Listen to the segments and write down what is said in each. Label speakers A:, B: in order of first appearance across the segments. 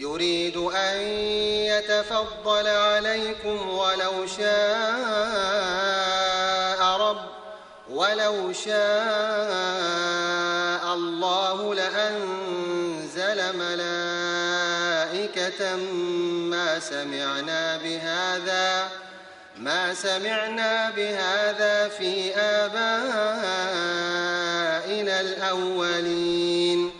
A: يريد أن يتفضل عليكم ولو شاء رب ولو شاء الله لأنزل ملائكة ما سمعنا بهذا ما سمعنا بهذا في آبائنا الأولين.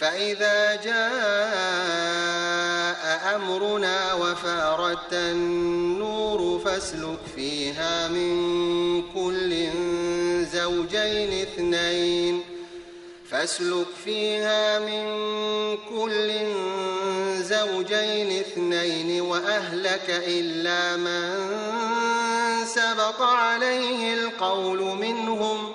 A: فإذا جاء أمرنا وفاردت النور فاسلك فيها من كل زوجين اثنين فاسلك فيها من كل زوجين اثنين وأهلك إلا من سبق عليه القول منهم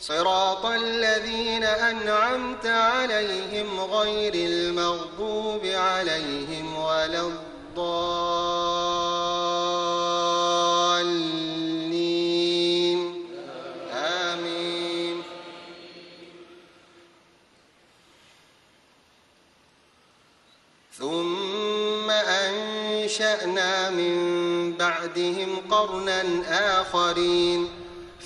A: صراط الذين أنعمت عليهم غير المغضوب عليهم ولا الضالين. آمين. ثم أنشأنا من بعدهم قرنا آخرين.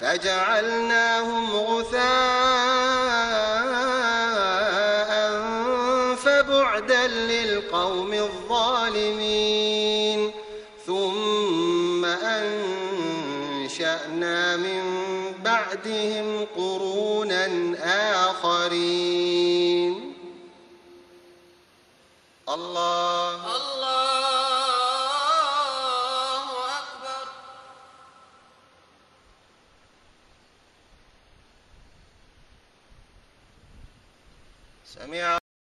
A: فجعلناهم غثاء فبعدا للقوم الظالمين. ثم أنشأنا من بعدهم قرونا آخرين. الله.
B: الله.